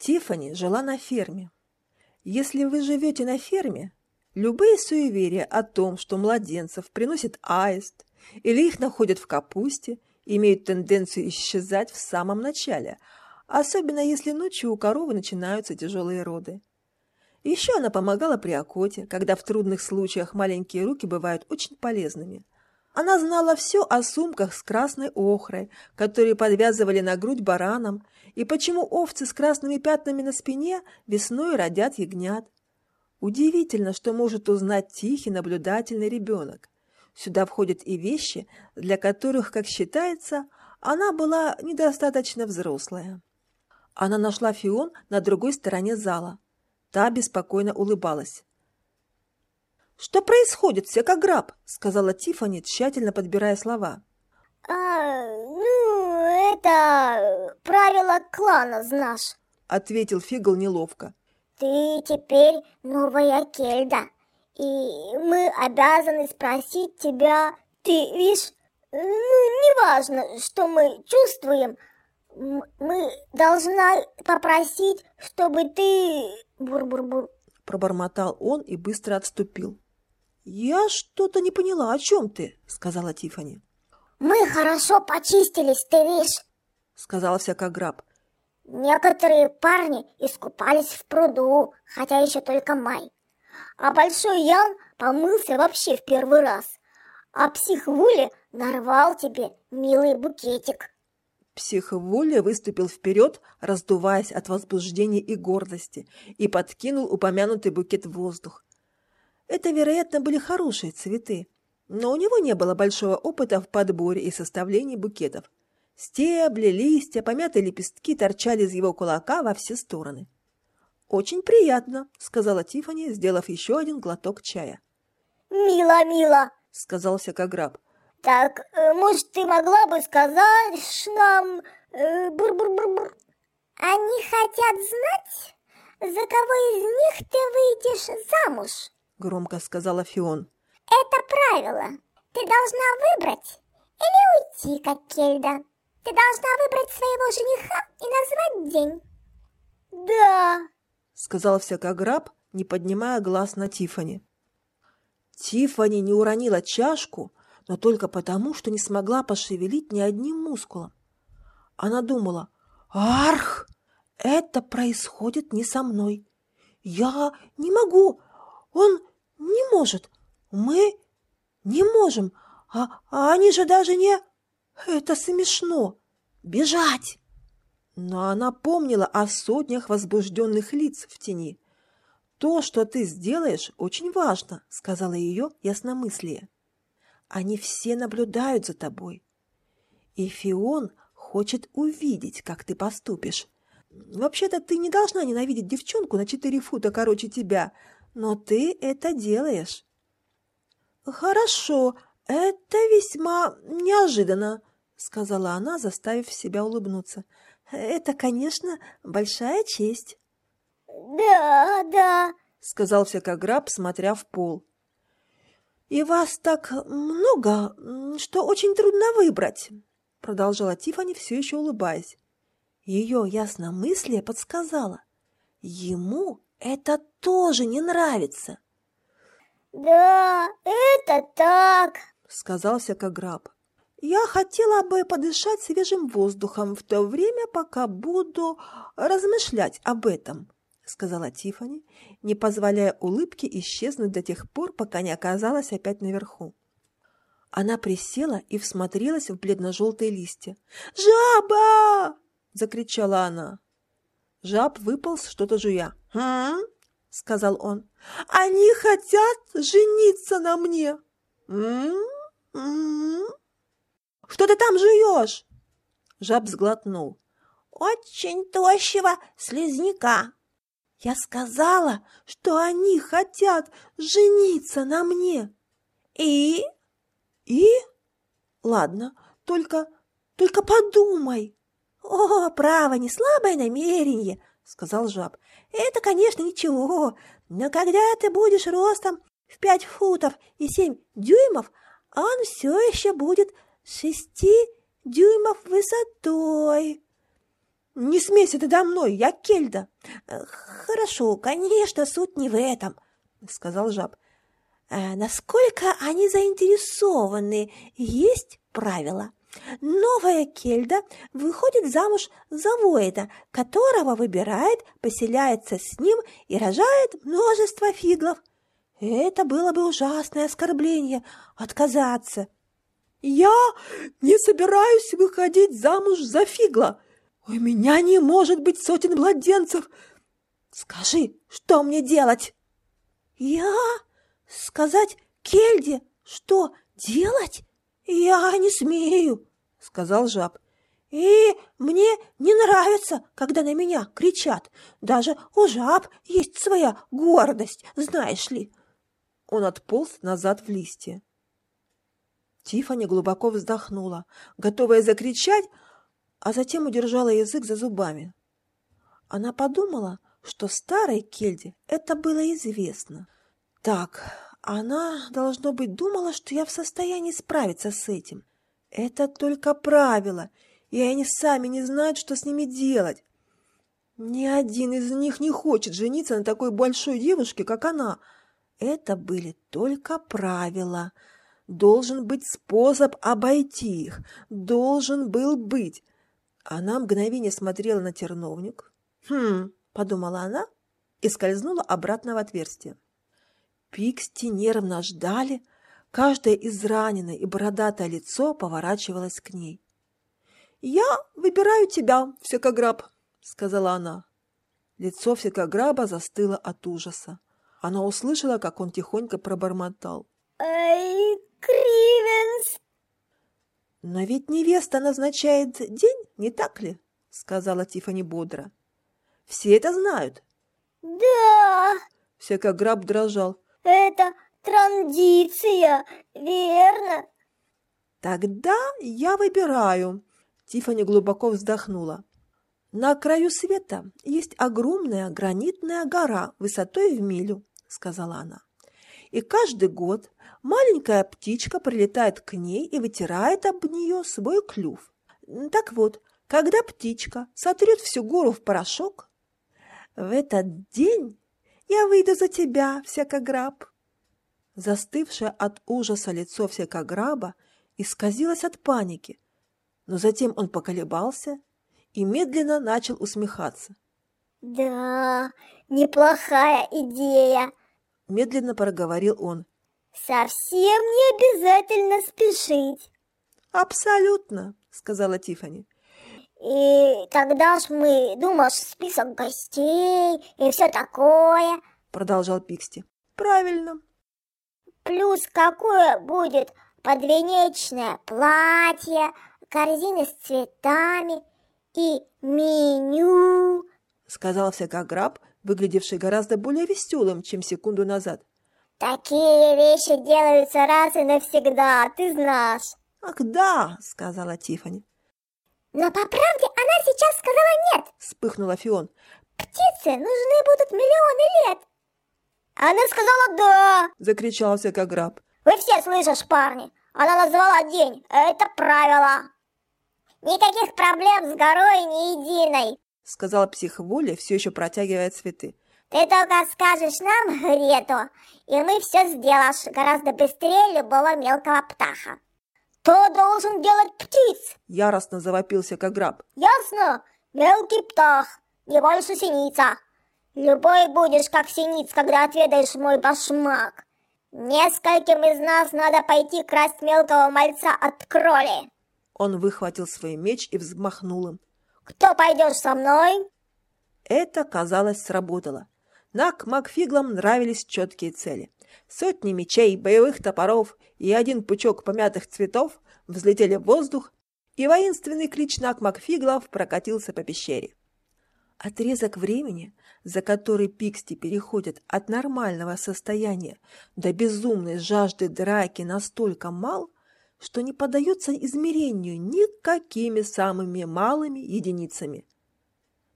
Тиффани жила на ферме. Если вы живете на ферме, любые суеверия о том, что младенцев приносит аист или их находят в капусте, имеют тенденцию исчезать в самом начале, особенно если ночью у коровы начинаются тяжелые роды. Еще она помогала при окоте, когда в трудных случаях маленькие руки бывают очень полезными. Она знала все о сумках с красной охрой, которые подвязывали на грудь баранам, и почему овцы с красными пятнами на спине весной родят ягнят. Удивительно, что может узнать тихий, наблюдательный ребенок. Сюда входят и вещи, для которых, как считается, она была недостаточно взрослая. Она нашла Фион на другой стороне зала. Та беспокойно улыбалась. «Что происходит, всякограб?» — сказала Тифани, тщательно подбирая слова. «А, ну, это правило клана, знаешь», — ответил Фигл неловко. «Ты теперь новая Кельда, и мы обязаны спросить тебя, ты видишь, ну, неважно, что мы чувствуем, мы должна попросить, чтобы ты... Бур-бур-бур. Пробормотал он и быстро отступил. «Я что-то не поняла, о чем ты?» — сказала Тифани. «Мы хорошо почистились, ты видишь?» — сказала всякограб. «Некоторые парни искупались в пруду, хотя еще только май. А Большой Ян помылся вообще в первый раз. А псих Вули нарвал тебе милый букетик». Псих Вули выступил вперед, раздуваясь от возбуждения и гордости, и подкинул упомянутый букет в воздух. Это, вероятно, были хорошие цветы, но у него не было большого опыта в подборе и составлении букетов. Стебли, листья, помятые лепестки торчали из его кулака во все стороны. «Очень приятно», — сказала Тифани, сделав еще один глоток чая. «Мило, мило», — сказал всякограб. «Так, э, может, ты могла бы сказать нам... Э, бур-бур-бур-бур?» «Они хотят знать, за кого из них ты выйдешь замуж?» Громко сказала Фион. Это правило. Ты должна выбрать или уйти, как Кельда. Ты должна выбрать своего жениха и назвать день. Да, сказал всякограб, не поднимая глаз на Тифани. Тифани не уронила чашку, но только потому, что не смогла пошевелить ни одним мускулом. Она думала, «Арх, это происходит не со мной. Я не могу. Он не может. Мы не можем. А, а они же даже не... Это смешно. Бежать! Но она помнила о сотнях возбужденных лиц в тени. «То, что ты сделаешь, очень важно», — сказала ее ясномыслие. «Они все наблюдают за тобой. И Фион хочет увидеть, как ты поступишь. Вообще-то ты не должна ненавидеть девчонку на четыре фута короче тебя, но ты это делаешь. Хорошо, это весьма неожиданно, сказала она, заставив себя улыбнуться. Это, конечно, большая честь. Да, да, сказал всякограб, смотря в пол. И вас так много, что очень трудно выбрать, продолжала Тифани, все еще улыбаясь. Ее ясномыслие подсказала. Ему это тоже не нравится. Да, это так, сказал всякограб. Я хотела бы подышать свежим воздухом в то время, пока буду размышлять об этом, сказала Тифани, не позволяя улыбке исчезнуть до тех пор, пока не оказалась опять наверху. Она присела и всмотрелась в бледно-желтые листья. «Жаба!» — закричала она. Жаб выполз, что-то жуя. «Хм?» — сказал он. «Они хотят жениться на мне!» «М-м-м?» «Что ты там жуешь?» Жаб сглотнул. «Очень тощего слизняка!» «Я сказала, что они хотят жениться на мне!» «И?» «И?» «Ладно, только... только подумай!» «О, право, не слабое намерение!» — сказал жаб. «Это, конечно, ничего, но когда ты будешь ростом в пять футов и семь дюймов, он все еще будет шести дюймов высотой». Не смейся ты до мной, я Кельда. Хорошо, конечно, суть не в этом, сказал жаб. Насколько они заинтересованы, есть правила. Новая Кельда выходит замуж за воина, которого выбирает, поселяется с ним и рожает множество фиглов. Это было бы ужасное оскорбление – отказаться. «Я не собираюсь выходить замуж за фигла. У меня не может быть сотен младенцев. Скажи, что мне делать?» «Я? Сказать Кельде, что делать?» «Я не смею», — сказал жаб. «И мне не нравится, когда на меня кричат. Даже у жаб есть своя гордость, знаешь ли». Он отполз назад в листья. Тифани глубоко вздохнула, готовая закричать, а затем удержала язык за зубами. Она подумала, что старой Кельде это было известно. Так, она, должно быть, думала, что я в состоянии справиться с этим. Это только правила, и они сами не знают, что с ними делать. Ни один из них не хочет жениться на такой большой девушке, как она. Это были только правила. Должен быть способ обойти их. Должен был быть. Она мгновение смотрела на терновник. «Хм», — подумала она и скользнула обратно в отверстие. Пиксти нервно ждали, каждое израненное и бородатое лицо поворачивалось к ней. «Я выбираю тебя, всекограб», — сказала она. Лицо всекограба застыло от ужаса. Она услышала, как он тихонько пробормотал. «Эй, Кривенс!» «Но ведь невеста назначает день, не так ли?» — сказала Тифани бодро. «Все это знают». «Да!» Всекограб дрожал. Это традиция, верно? Тогда я выбираю. Тифани глубоко вздохнула. На краю света есть огромная гранитная гора высотой в милю, сказала она. И каждый год маленькая птичка прилетает к ней и вытирает об нее свой клюв. Так вот, когда птичка сотрет всю гору в порошок, в этот день я выйду за тебя, всякограб!» Застывшее от ужаса лицо всякограба исказилось от паники, но затем он поколебался и медленно начал усмехаться. «Да, неплохая идея!» – медленно проговорил он. «Совсем не обязательно спешить!» «Абсолютно!» – сказала Тифани. И тогда ж мы, думаешь, список гостей и все такое. Продолжал Пиксти. Правильно. Плюс какое будет подвенечное платье, корзины с цветами и меню. Сказал всякограб, выглядевший гораздо более веселым, чем секунду назад. Такие вещи делаются раз и навсегда, ты знаешь. Ах да, сказала Тифани. Но по правде она сейчас сказала нет. Вспыхнула Фион. Птицы нужны будут миллионы лет. Она сказала да. Закричал всякограб. Вы все слышишь, парни. Она назвала день. Это правило. Никаких проблем с горой ни единой. Сказала психволя, все еще протягивая цветы. Ты только скажешь нам, Грету, и мы все сделаешь гораздо быстрее любого мелкого птаха. Кто должен делать птиц? Яростно завопился Каграб. Ясно? Мелкий птах, не больше синица. Любой будешь как синиц, когда отведаешь мой башмак. Нескольким из нас надо пойти красть мелкого мальца от кроли. Он выхватил свой меч и взмахнул им. Кто пойдешь со мной? Это, казалось, сработало. Нак Макфиглам нравились четкие цели. Сотни мечей, боевых топоров и один пучок помятых цветов взлетели в воздух, и воинственный клич Нак Макфиглов прокатился по пещере. Отрезок времени, за который Пиксти переходит от нормального состояния до безумной жажды драки, настолько мал, что не поддается измерению никакими самыми малыми единицами.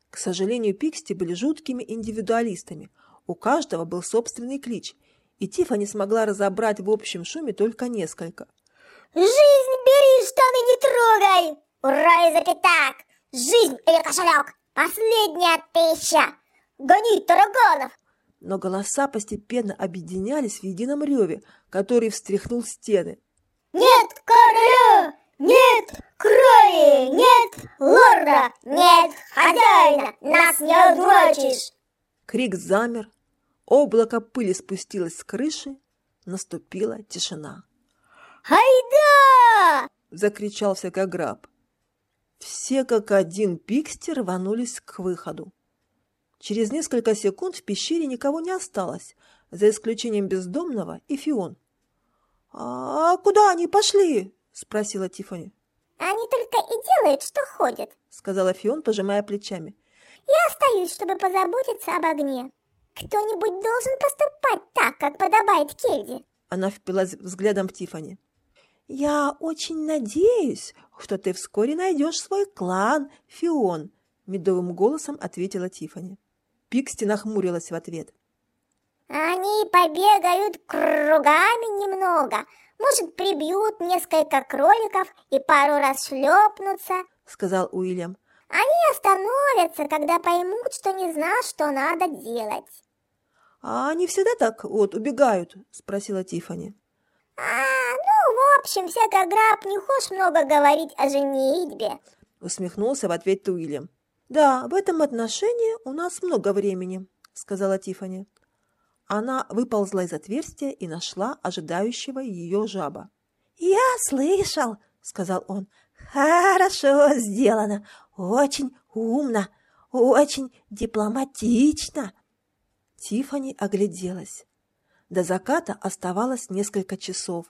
К сожалению, Пиксти были жуткими индивидуалистами. У каждого был собственный клич, и Тифа смогла разобрать в общем шуме только несколько. «Жизнь бери, штаны не трогай! Ура и запятак! Жизнь или кошелек? Последняя тысяча! Гони тараганов! Но голоса постепенно объединялись в едином реве, который встряхнул стены. Нет короля! Нет крови! Нет лорда! Нет хозяина! Нас не одурачишь! Крик замер, облако пыли спустилось с крыши, наступила тишина. Хайда! закричал всякограб. Все как один пиксти рванулись к выходу. Через несколько секунд в пещере никого не осталось, за исключением бездомного и Фион. «А куда они пошли?» – спросила Тифани. «Они только и делают, что ходят», – сказала Фион, пожимая плечами. «Я остаюсь, чтобы позаботиться об огне. Кто-нибудь должен поступать так, как подобает Кельде». Она впилась взглядом в Тифани. «Я очень надеюсь, что ты вскоре найдешь свой клан, Фион», — медовым голосом ответила Тифани. Пиксти нахмурилась в ответ. «Они побегают кругами немного, может, прибьют несколько кроликов и пару раз шлепнутся», — сказал Уильям. «Они остановятся, когда поймут, что не знают, что надо делать». «А они всегда так вот убегают?» — спросила Тифани. «А, ну, в общем, всяко граб, не хочешь много говорить о женитьбе», — усмехнулся в ответ Уильям. «Да, в этом отношении у нас много времени», — сказала Тифани. Она выползла из отверстия и нашла ожидающего ее жаба. «Я слышал», — сказал он. «Хорошо сделано, очень умно, очень дипломатично». Тифани огляделась. До заката оставалось несколько часов,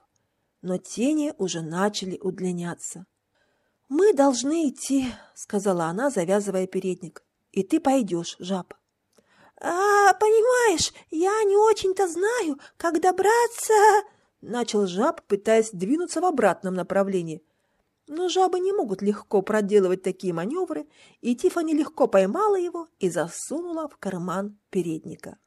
но тени уже начали удлиняться. «Мы должны идти», — сказала она, завязывая передник. «И ты пойдешь, жаб». «А, понимаешь, я не очень-то знаю, как добраться...» Начал жаб, пытаясь двинуться в обратном направлении. Но жабы не могут легко проделывать такие маневры, и Тифани легко поймала его и засунула в карман передника.